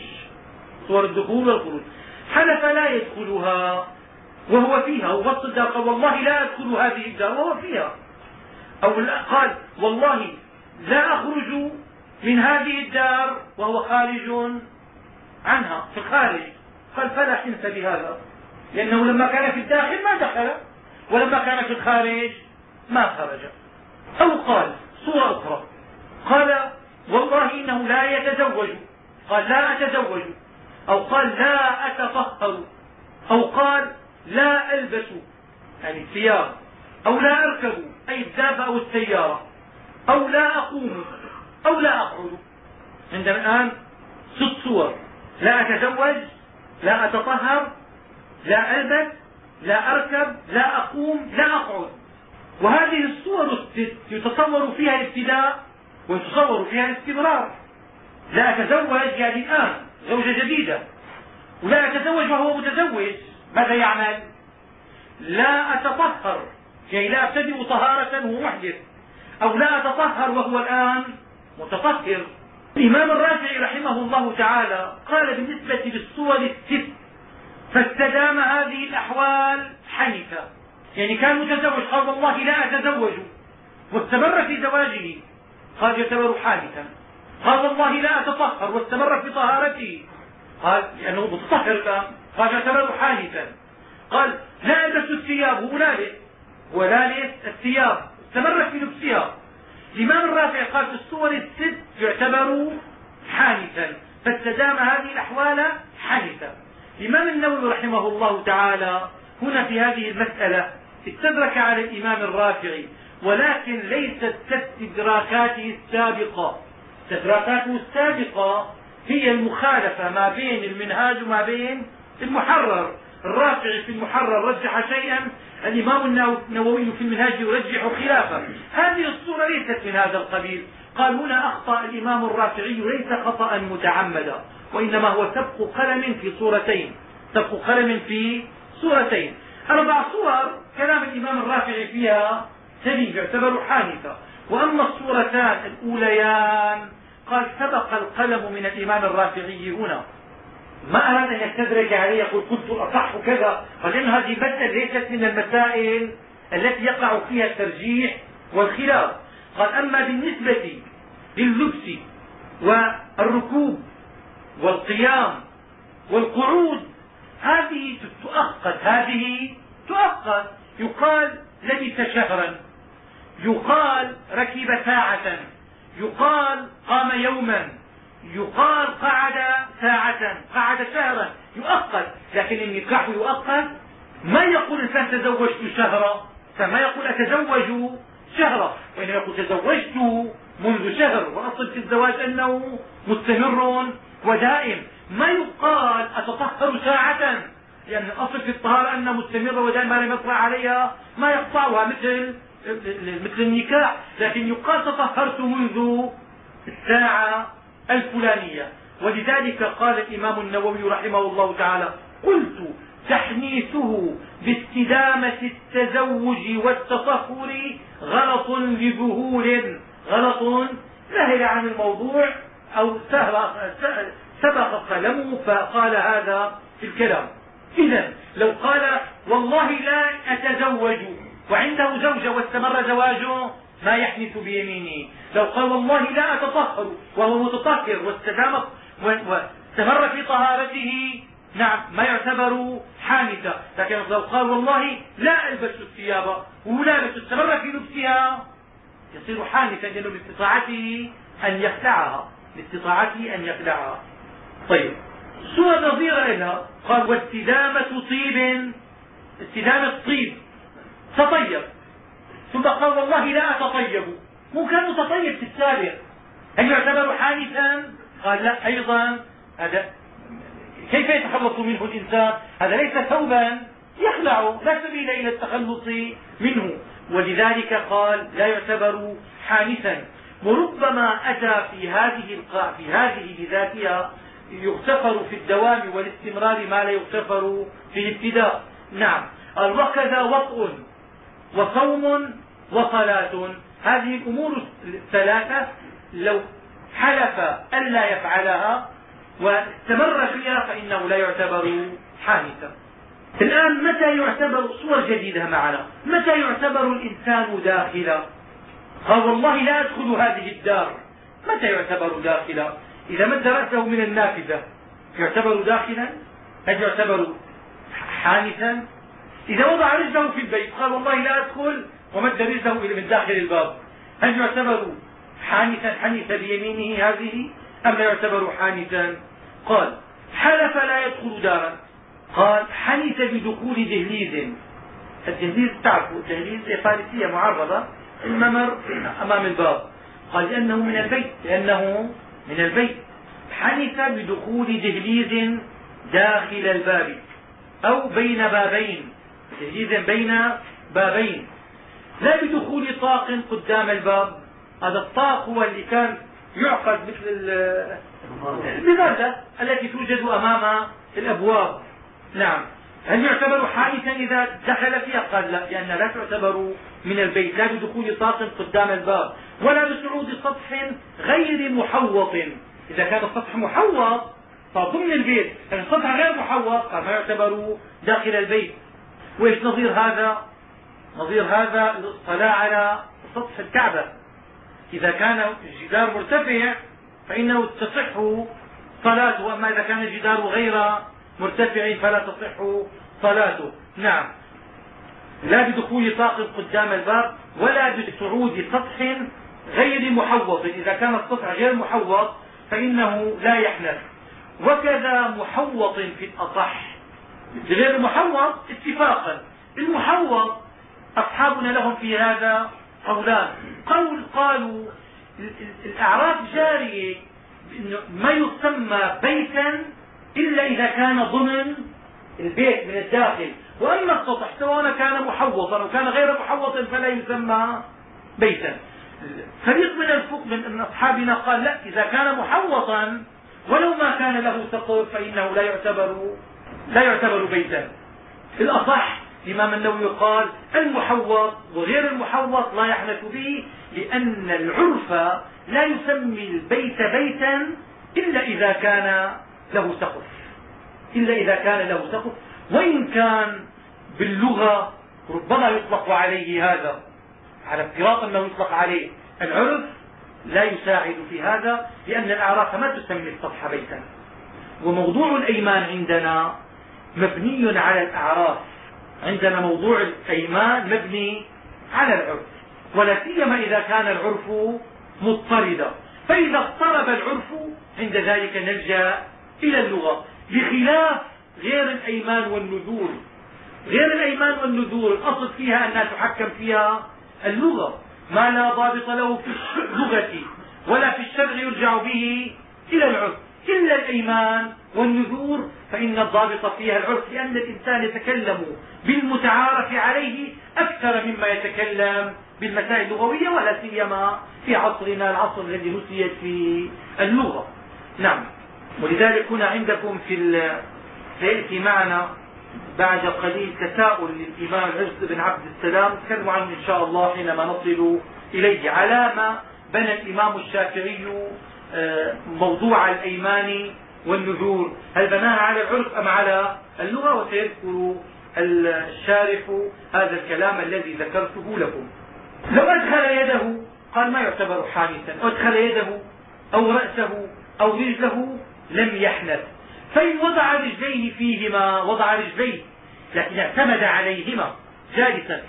صور الدخول والخروج. حلف لا يدخلها وهو فيها. ووصل الدار قال والله لا أدخل هذه الدار وهو فيها. أو قال والله لا أخرج من هذه الدار وهو خارج عنها في الخارج. قال فلا حنث بهذا. لأنه لما كان في الداخل ما دخل ولما كان في الخارج ما خرج. أو قال صورة أخرى. قال والله إنه لا يتزوج. قال لا أتزوج. أو قال لا أتطهر. أو قال لا ألبس. يعني الثياب. أو لا أركب. أي الدابة أو السيارة. أو لا أقوم. أو لا أقعد. عندنا الآن ست صور. لا أتزوج لا أتطهر لا ألبس لا أركب لا أقوم لا أقعد. وهذه الصور يتصور فيها الابتداء ويتصور فيها الاستمرار. لا أتزوج يعني الآن زوجة جديدة. ولا أتزوج وهو متزوج ماذا يعمل؟ لا أتطهر كي لا أبتدئ طهارة وهو محدث أو لا أتطهر وهو الآن متطهر. الإمام الرافعي رحمه الله تعالى قال بالنسبة للصور الست فاستدام هذه الأحوال حنث يعني كان متزوج قال والله لا أتزوج. واستمر في زواجه قال يعتبر حادثا. قال والله لا أتطهر واستمر في طهارته. قال لأنه متطهر الآن قال يعتبر حادثا. قال لا ألبس الثياب هو هو لابس الثياب. استمر في لبسها. الإمام الرافع قال في الصور الست يعتبر حادثا فاستدام هذه الأحوال حادثا. الإمام النووي رحمه الله تعالى هنا في هذه المسألة استدرك على الإمام الرافعي ولكن ليست كاستدراكاته السابقة. استدراكاته السابقة هي المخالفة ما بين المنهاج وما بين المحرر. الرافعي في المحرر رجح شيئا الإمام النووي في المنهاج يرجح خلافه. هذه الصورة ليست من هذا القبيل. قال هنا أخطأ الإمام الرافعي ليس خطأ متعمدا وإنما هو سبق قلم في صورتين. سبق قلم في صورتين. أربع صور كلام الإمام الرافعي فيها سليم يعتبر حادثة. وأما الصورتان الأوليان قال سبق القلم من الإمام الرافعي هنا. ما أراد أن يستدرك عليه يقول كنت الأصح كذا. فلأن هذه مسألة ليست من المسائل التي يقع فيها الترجيح والخلاف. قال أما بالنسبة لللبس والركوب والقيام والقعود هذه تؤقت هذه تؤقت. يقال لبث شهرا يقال ركب ساعة يقال قام يوما. يقال قعد ساعة قعد شهرا يؤقت. لكن النكاح يؤقت ما يقول الانسان تزوجت شهرا؟ فما يقول أتزوج شهرا. وإنما يقول تزوجت منذ شهر وأصل في الزواج أنه مستمر ودائم. ما يقال أتطهر ساعة؟ لأن الأصل في الطهارة أنها مستمرة ودائما ما لم يطلع عليها ما يقطعها مثل مثل النكاح. لكن يقال تطهرت منذ الساعة الفلانية. ولذلك قال الإمام النووي رحمه الله تعالى قلت تحنيثه باستدامة التزوج والتطهر غلط لظهور غلط سهل عن الموضوع أو سبق قلمه فقال هذا في الكلام. إذا لو قال والله لا أتزوج وعنده زوجة واستمر زواجه ما يحنث بيمينه لو قال والله لا أتطهر وهو متطهر واستدام واستمر في طهارته نعم ما يعتبر حانثا لكن لو قال والله لا ألبس الثياب ولابس استمر في لبسها يصير حانثا لأنه لاستطاعته أن يخلعها لاستطاعته أن يخلعها طيب. صورة نظيرة لها قال واستدامة طيب. استدامة طيب. تطيب. ثم قال والله لا أتطيب. مو كان متطيب في السابق. هل يعتبر حانثا قال لا أيضا. هذا كيف يتخلص منه الإنسان؟ هذا ليس ثوبا يخلع لا سبيل إلى التخلص منه. ولذلك قال لا يعتبر حانثا وربما أتى في هذه في هذه بذاتها يغتفر في الدوام والاستمرار ما لا يغتفر في الابتداء. نعم. قال وطء وصوم وصلاة هذه الأمور الثلاثة لو حلف ألا يفعلها واستمر فيها فإنه لا يعتبر حانثا الآن متى يعتبر صور جديدة معنا؟ متى يعتبر الإنسان داخلا قال والله لا أدخل هذه الدار. متى يعتبر داخلا إذا مد رأسه من النافذة. يعتبر داخلا؟ هل يعتبر حانثا إذا وضع رجله في البيت قال والله لا أدخل ومد رجله من داخل الباب؟ هل يعتبر حانثا حنث بيمينه هذه؟ أم لا يعتبر حانثا؟ قال حلف لا يدخل دارا. قال حنث بدخول دهليز. الدهليز تعرفوا الدهليز فارسية معرضة الممر أمام الباب. قال لأنه من البيت لأنه من البيت. حنث بدخول دهليز داخل الباب أو بين بابين. تجهيزا بين بابين. لا بدخول طاق قدام الباب. هذا الطاق هو اللي كان يعقد مثل المظله التي توجد أمام الأبواب. نعم. هل يعتبر حائطا إذا دخل فيها؟ قال لا لأن لا تعتبر من البيت. لا بدخول طاق قدام الباب ولا بصعود سطح غير محوط. إذا كان السطح محوط فضمن البيت. لكن السطح غير محوط قال ما يعتبر داخل البيت. وإيش نظير هذا؟ نظير هذا الاطلاع على سطح الكعبة. إذا كان الجدار مرتفع فإنه تصح صلاته أما إذا كان الجدار غير مرتفع فلا تصح صلاته. نعم. لا بدخول طاق قدام الباب ولا بصعود سطح غير محوط. إذا كان السطح غير محوط فإنه لا يحنث. وكذا محوط في الأصح. غير المحوط اتفاقا. المحوط أصحابنا لهم في هذا قولان قول قالوا الأعراف جارية ما يسمى بيتا إلا إذا كان ضمن البيت من الداخل. وأما السطح سواء كان محوطا أو كان غير محوط فلا يسمى بيتا. فريق من الفوق من أصحابنا قال لا إذا كان محوطا ولو ما كان له سقف فإنه لا يعتبر لا يعتبر بيتا. الأصح الإمام النووي قال المحوط وغير المحوط لا يحنث به لأن العرف لا يسمي البيت بيتا إلا إذا كان له سقف. إلا إذا كان له سقف. وإن كان باللغة ربما يطلق عليه هذا. على افتراض أنه يطلق عليه العرف لا يساعد في هذا لأن الأعراف ما تسمي السطح بيتا. وموضوع الأيمان عندنا مبني على الأعراف. عندنا موضوع الأيمان مبني على العرف ولا سيما إذا كان العرف مضطردا. فإذا اضطرب العرف عند ذلك نلجأ إلى اللغة. بخلاف غير الأيمان والنذور. غير الأيمان والنذور الأصل فيها أنها تحكم فيها اللغة. ما لا ضابط له في اللغة ولا في الشرع يرجع به إلى العرف. إلا الأيمان والنذور فإن الضابط فيها العرف لأن الإنسان يتكلم بالمتعارف عليه أكثر مما يتكلم بالمسائل اللغوية ولا سيما في عصرنا العصر الذي نسيت في اللغة. نعم. ولذلك هنا عندكم في سيأتي معنا بعد قليل تساؤل للإمام العز بن عبد السلام نتكلم عنه إن شاء الله حينما نصل إليه على ما بنى الإمام الشافعي موضوع الأيمان والنذور. هل بناها على العرف أم على اللغة؟ وسيذكر الشارح هذا الكلام الذي ذكرته لكم. لو أدخل يده قال ما يعتبر حانثا أو أدخل يده أو رأسه أو رجله لم يحنث. فإن وضع رجليه فيهما وضع رجليه لكن اعتمد عليهما جالسا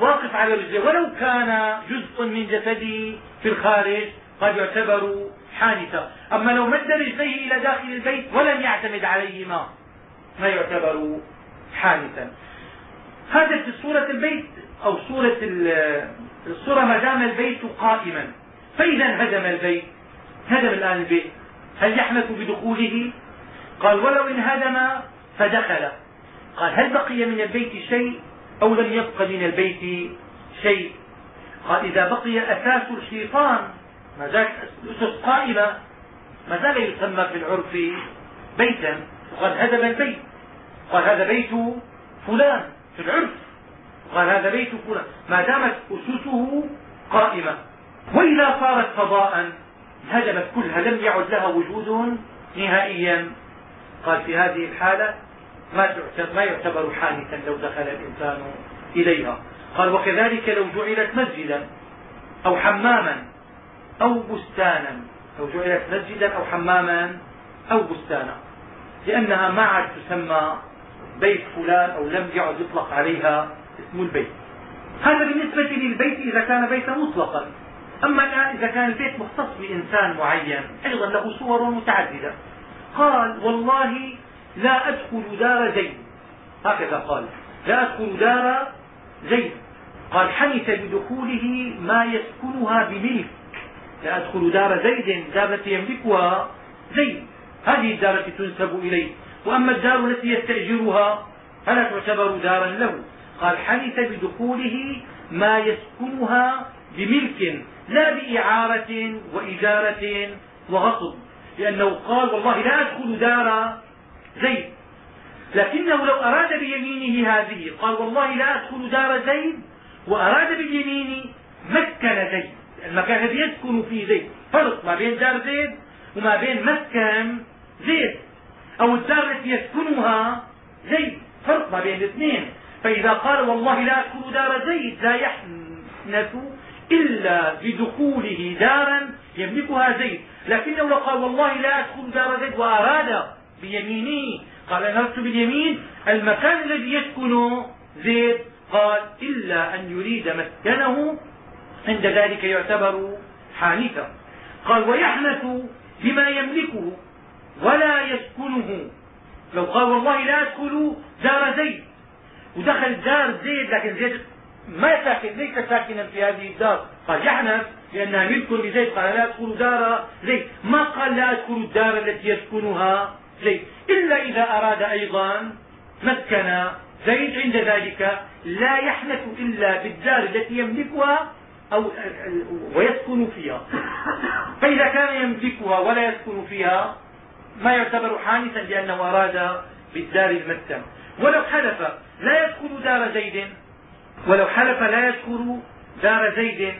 واقف على رجليه ولو كان جزء من جسده في الخارج قد يعتبر حانثا أما لو مد رجليه إلى داخل البيت ولم يعتمد عليهما ما يعتبر حانثا هذا في صورة البيت أو صورة الصورة ما دام البيت قائما. فإذا انهدم البيت هدم الآن البيت. هل يحنث بدخوله؟ قال ولو انهدم فدخل. قال هل بقي من البيت شيء أو لم يبق من البيت شيء؟ قال إذا بقي أساس الشيطان ما زالت الأسس قائمة ما زال يسمى في العرف بيتا وقد هدم البيت قال هذا بيت فلان في العرف قال هذا بيت فلان. ما دامت أسسه قائمة وإذا صارت فضاء هدمت كلها لم يعد لها وجود نهائيا. قال في هذه الحالة ما يعتبر حانثا لو دخل الإنسان إليها. قال وكذلك لو جعلت مسجدا أو حماما أو بستانا. لو جعلت مسجدا أو حماما أو بستانا. لأنها ما عاد تسمى بيت فلان أو لم يعد يطلق عليها اسم البيت. هذا بالنسبة للبيت إذا كان بيتا مطلقا. أما الآن إذا كان البيت مختص بإنسان معين أيضا له صور متعددة. قال والله لا أدخل دار زيد. هكذا قال لا أدخل دار زيد. قال حنث بدخوله ما يسكنها بملك لا أدخل دار زيد دار التي يملكها زيد. هذه الدار التي تنسب إليه. وأما الدار التي يستأجرها فلا تعتبر دارا له. قال حنث بدخوله ما يسكنها بملك لا بإعارة وإجارة وغصب. لأنه قال والله لا أدخل دار زيد. لكنه لو أراد بيمينه هذه قال والله لا أدخل دار زيد. وأراد باليمين مسكن زيد. المكان الذي يسكن فيه زيد. فرق ما بين دار زيد وما بين مسكن زيد. أو الدار التي يسكنها زيد. فرق ما بين الاثنين. فإذا قال والله لا أدخل دار زيد لا يحنث إلا بدخوله دارا يملكها زيد. لكنه لو قال والله لا أدخل دار زيد وأراد بيمينه قال أردت باليمين المكان الذي يسكن زيد قال إلا أن يريد مسكنه عند ذلك يعتبر حانثا. قال ويحنث بما يملكه ولا يسكنه. لو قال والله لا أدخل دار زيد. ودخل دار زيد لكن زيد ما ساكن ليس ساكنا في هذه الدار. قال يحنث لأنها ملك لزيد. قال لا أدخل دار زيد. ما قال لا أدخل الدار التي يسكنها زيد؟ إلا إذا أراد أيضا مسكن. زيد عند ذلك لا يحنث إلا بالدار التي يملكها أو ويسكن فيها. فإذا كان يملكها ولا يسكن فيها ما يعتبر حانثا لأنه أراد بالدار المسكن. ولو حلف لا يدخل دار زيد. ولو حلف لا يدخل دار زيد.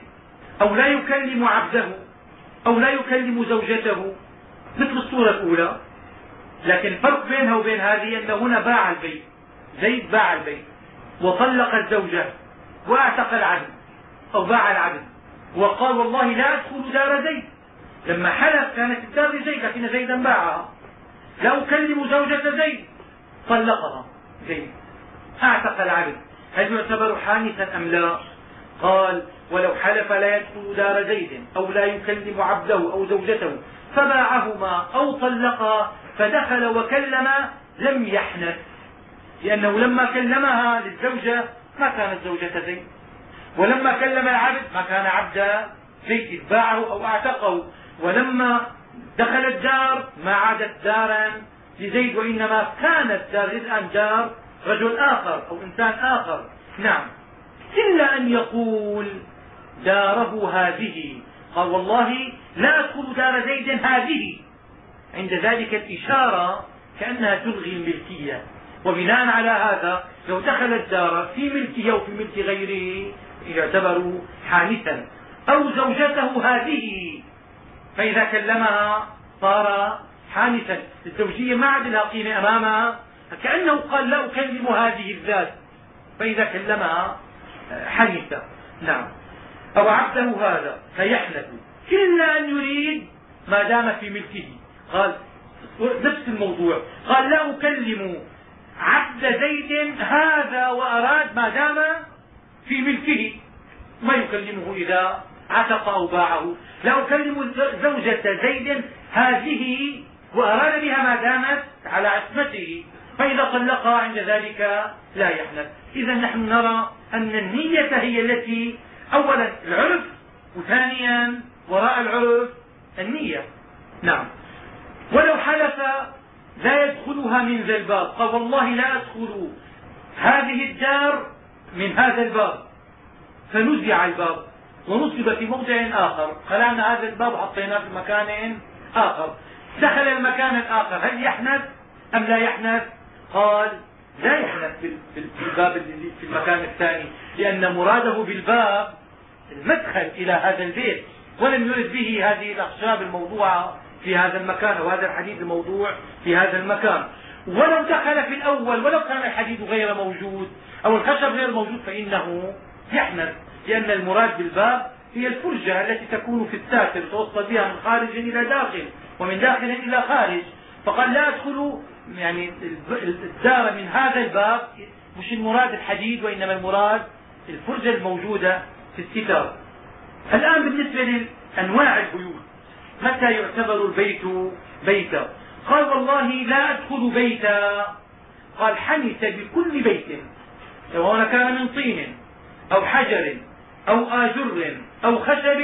أو لا يكلم عبده أو لا يكلم زوجته. مثل الصورة الأولى. لكن الفرق بينها وبين هذه أنه هنا باع البيت. زيد باع البيت. وطلق الزوجة. واعتق العبد أو باع العبد وقال والله لا أدخل دار زيد. لما حلف كانت الدار لزيد لكن زيدا باعها. لا أكلم زوجة زيد. طلقها زيد. أعتق العبد هل يعتبر حانثا أم لا؟ قال ولو حلف لا يدخل دار زيد أو لا يكلم عبده أو زوجته فباعهما أو طلقا فدخل وكلم لم يحنث. لأنه لما كلمها للزوجة ما كانت زوجة زيد. ولما كلم العبد ما كان عبد زيد باعه أو أعتقه. ولما دخل الدار ما عادت دارا لزيد وإنما كانت دار الان دار رجل آخر أو إنسان آخر. نعم. إلا أن يقول داره هذه. قال والله لا ادخل دار زيد هذه. عند ذلك الإشارة كأنها تلغي الملكية. وبناء على هذا لو دخل الدار في ملكه أو في ملك غيره يعتبر حانثا أو زوجته هذه فإذا كلمها صار حانثا الزوجيه ما عاد لها قيمه امامها كأنه قال لا أكلم هذه الذات. فإذا كلمها حنث نعم. أو عبده هذا فيحنث. الا أن يريد ما دام في ملكه. قال نفس الموضوع. قال لا أكلم عبد زيد هذا وأراد ما دام في ملكه. ما يكلمه إذا عتق أو باعه. لا أكلم زوجة زيد هذه وأراد بها ما دامت على عصمته. فإذا طلقها عند ذلك لا يحنث. إذا نحن نرى أن النية هي التي اولا العرف وثانيا وراء العرف النية. نعم. ولو حلف لا يدخلها من ذا الباب. قال والله لا أدخل هذه الدار من هذا الباب. فنزع الباب ونصب في موضع آخر. خلعنا هذا الباب وحطيناه في مكان آخر. دخل المكان الآخر. هل يحنث أم لا يحنث؟ قال لا يحنث في الباب في المكان الثاني لأن مراده بالباب المدخل إلى هذا البيت ولم يرد به هذه الأخشاب الموضوعة. في هذا المكان أو هذا الحديد الموضوع في هذا المكان. ولو دخل في الأول ولو كان الحديد غير موجود أو الخشب غير موجود فإنه يحنث لأن المراد بالباب هي الفرجة التي تكون في الساتر توصل بها من خارج إلى داخل ومن داخل إلى خارج. فقال لا أدخلوا يعني الدار من هذا الباب مش المراد الحديد وإنما المراد الفرجة الموجودة في الستار. الآن بالنسبة لأنواع البيوت. متى يعتبر البيت بيتا؟ قال والله لا أدخل بيتا. قال حنث بكل بيت سواء كان من طين أو حجر أو آجر أو خشب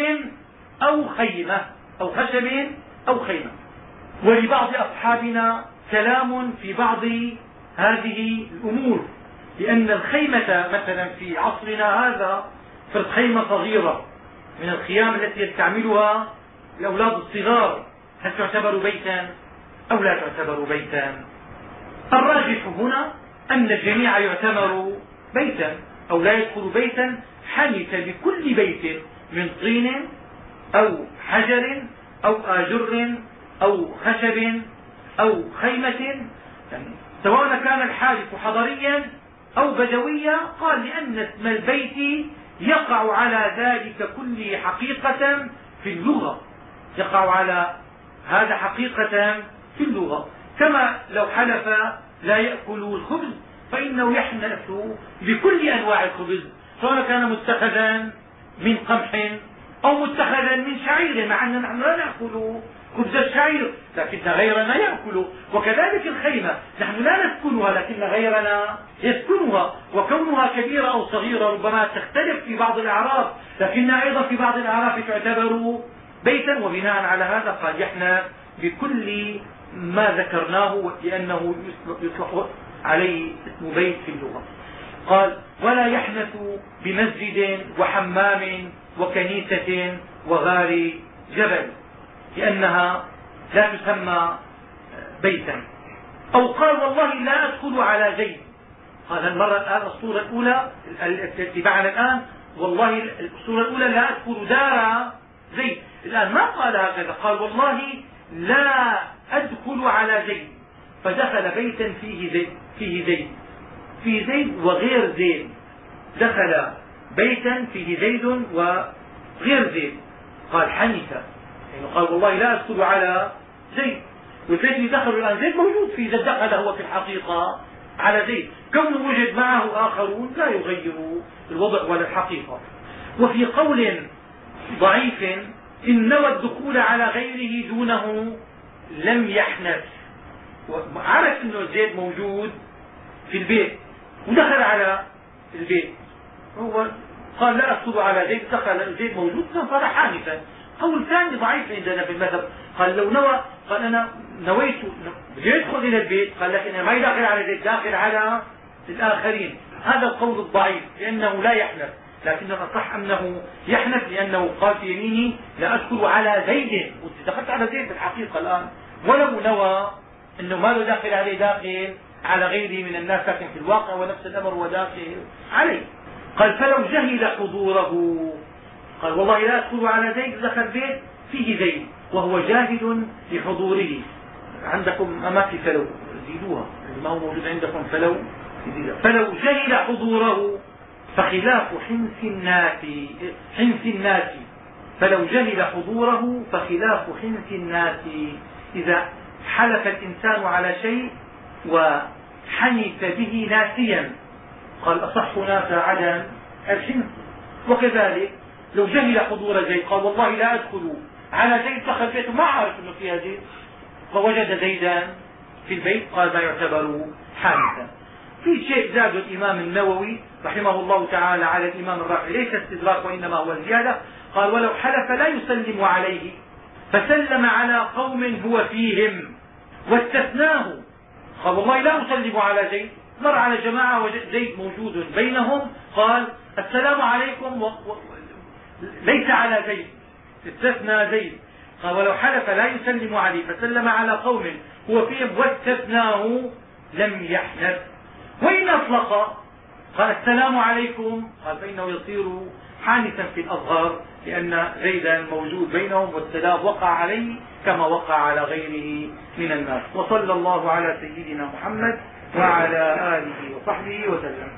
أو خيمة أو خشب أو خيمة. ولبعض أصحابنا كلام في بعض هذه الأمور لأن الخيمة مثلا في عصرنا هذا فرضا خيمة صغيرة من الخيام التي يستعملها الأولاد الصغار هل تعتبر بيتا أو لا تعتبر بيتا؟ الراجح هنا أن الجميع يعتبر بيتا أو لا يدخل بيتا حنث بكل بيت من طين أو حجر أو آجر أو خشب أو خيمة. يعني سواء كان الحانث حضريا أو بدويا قال لأن اسم البيت يقع على ذلك كله حقيقة في اللغة. يقع على هذا حقيقة في اللغة. كما لو حلف لا يأكل الخبز فإنه يحنث بكل أنواع الخبز سواء كان متخذا من قمح أو متخذا من شعير مع أننا نحن لا نأكل خبز الشعير لكن غيرنا يأكل. وكذلك الخيمة نحن لا نسكنها لكن غيرنا يسكنها. وكونها كبيرة أو صغيرة ربما تختلف في بعض الأعراف لكنها أيضا في بعض الأعراف تعتبر بيتا وبناء على هذا قال يحنى بكل ما ذكرناه لأنه يطلق عليه اسم بيت في اللغة. قال ولا يحنث بمسجد وحمام وكنيسة وغار جبل لأنها لا تسمى بيتا. أو قال والله لا أدخل على زيد. قال المرة الآن الصورة الأولى التي معنا الآن والله الصورة الأولى لا أدخل دار زيد الآن ما قال هكذا. قال والله لا أدخل على زيد فدخل بيتا فيه زيد فيه زيد فيه زيد وغير زيد دخل بيتا فيه زيد وغير زيد قال حنث يعني قال والله لا أدخل على زيد وزيد اللي دخل الآن زيد موجود في إذا دخل هو في الحقيقة على زيد كونه وجد معه آخرون لا يغير الوضع ولا الحقيقة. وفي قول ضعيف إن نوى الدخول على غيره دونه لم يحنث. عرف إنه زيد موجود في البيت ودخل على البيت. هو قال لا ادخل على زيد دخل زيد موجود صار حانثا قول ثاني ضعيف عندنا في المذهب قال لو نوى قال أنا نويت يدخل إلى البيت قال لكن أنا ما داخل على زيد داخل على الآخرين. هذا القول الضعيف لأنه لا يحنث. لكن الاصح أنه يحنث لأنه قال في يمينه لا ادخل على زيد دخلت على زيد في الحقيقة الآن ولو نوى أنه ما له داخل عليه داخل على غيره من الناس لكن في الواقع ونفس الأمر هو داخل عليه. قال فلو جهل حضوره. قال والله لا ادخل على زيد دخل بيت فيه زيد وهو جاهل لحضوره. عندكم ما في فلو زيدوها. ما هو موجود عندكم؟ فلو فلو جهل حضوره. فخلاف حنس الناس حنس الناس. فلو جهل حضوره فخلاف حنس الناس. إذا حلف الإنسان على شيء وحنث به ناسيا قال أصح هناك عدم الحنث. وكذلك لو جهل حضور زيد قال والله لا أدخل على زيد دخل بيته ما عارف إنه فيها زيد فوجد زيدا في البيت قال ما يعتبر حادثا. في شيء زاد الإمام النووي رحمه الله تعالى على الإمام الرافعي. ليس استدراك وإنما هو زيادة. قال ولو حلف لا يسلم عليه. فسلم على قوم هو فيهم. واستثناه. قال والله لا اسلم على زيد. مر على جماعة وجد زيد موجود بينهم. قال السلام عليكم و... و... ليس على زيد. استثنى زيد. قال ولو حلف لا يسلم عليه. فسلم على قوم هو فيهم. واستثناه. لم يحلف. وإن أطلق قال السلام عليكم. قال فإنه يصير حانثا في الأظهر لأن زيدا موجود بينهم والسلام وقع عليه كما وقع على غيره من الناس. وصلى الله على سيدنا محمد وعلى آله وصحبه وسلم.